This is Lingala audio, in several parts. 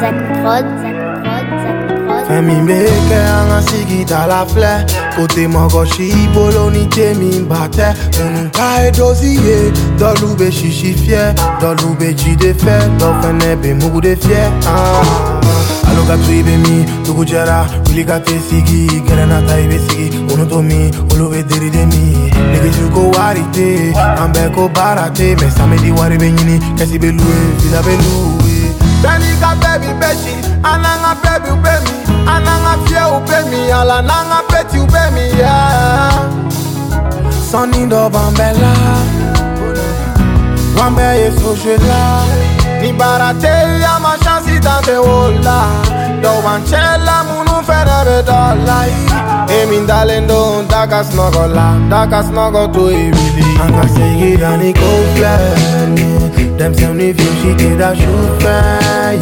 Fèmi beke an an sigit ta la fle Kote man goshi boloni te min bate Moun ka e doziye Dol oube chichi fye Dol oube jide fe Dol fene be mou de fye Alo ah. katsu ibe mi Tugu jera Wili kate sigi Gere nata ibe sigi Ono to mi Olowe deri de mi Nege ju ko wari te Ambe ko barate Me samedi wari be nyini Kesi be lue Fila be lue tanika mpe bibeti ananga mpe biubemi ananga fie ubemi alananga peti ubemi ya sanindo bambela bambe yesojuela nibara te ya mashansi dantewola dɔw ban cɛla minnu fɛnɛ bɛ dɔ la ye say me darling don't That I snuggle lie, that I snuggle to it really And I say it and it go fly Them say me feel she did a shoot fly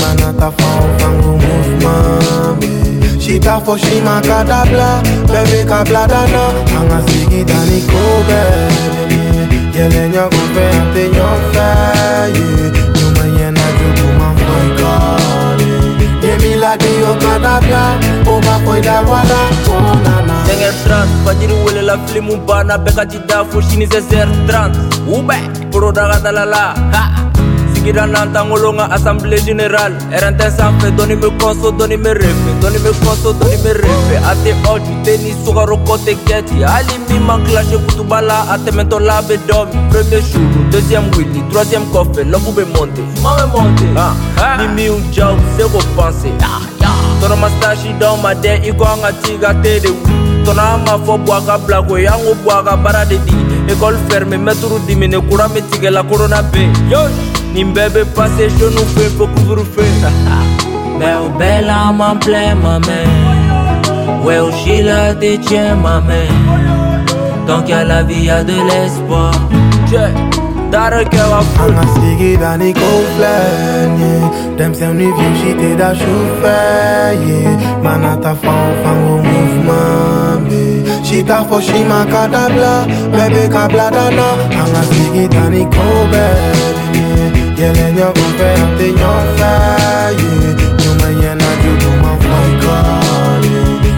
Man a found fango move mommy She ta for she ma kadabla Baby kabladana And I say it and it go baby Jelenya go fẹ́ àtẹ̀yàn fẹ́ yé Jọmọ yẹn náà jókòó máa ń fọ ìkọ́ni Yémi ládé ọ̀kadà bíá bakoyda wala konana Dengel trans, fajiri wele la filimu bana Beka jida foshini zezer trans Ube, prodaga dalala Ha! Sigira nantangolonga assemblée générale RNT sanfɛ dɔɔni bɛ kɔso dɔɔni bɛ refe dɔɔni bɛ kɔso dɔɔni bɛ refe A tɛ ɔju tɛ ni sukaro kɔtɛ kɛti Hali min ma kilashe kutuba la a tɛmɛtɔla bɛ dɔ mi Premier jour, deuxième wili, troisième kɔfɛ Lɔbu bɛ monte, kuma bɛ monte Ni min jaw se ko pense tona mastashi dɔw ma dɛ i ko an ka ti ka te de wu tɔnɔ an b'a fɔ bɔ a ka bila ko ye an ko bɔ a ka baara de di ekɔli fɛrime mɛturu dimine kuran be tigɛla korona be nin bɛɛ be pase jonu fe fo kuburu fe mɛ o bɛɛ la an man pilɛ ma mɛ wɛ o si la te tiɲɛ ma mɛ tant qu'à la vie y a de l'espoir yeah. daardoor kell af. Anders die geht an die Kooflen, yeah. Dem sem ni view, she te da chauffeur, yeah. Man a ta fan, fan go movement, yeah. She ta for she man ka bla, baby ka bla da na. Anders die geht an die Kooflen, yeah. Yele nyo kofe, te nyo fe, yeah. Nyo man yen a ju do man fly call,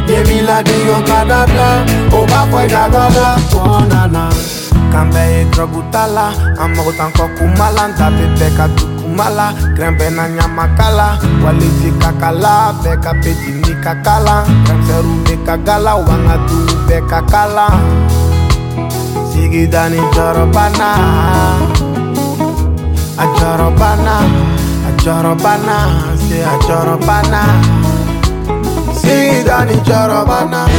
Ye mi la di oh, yo ka da bla, oba fwe da gala, oh na na. Ambe e grobu tala tanko kumala Ndabe beka tu kumala Krembe na nyama kala Waliti kakala Beka peji ni kakala Kremseru ni kagala Wanga tu beka kala Sigidani jorobana Ajorobana Ajorobana Se ajorobana Sigidani jorobana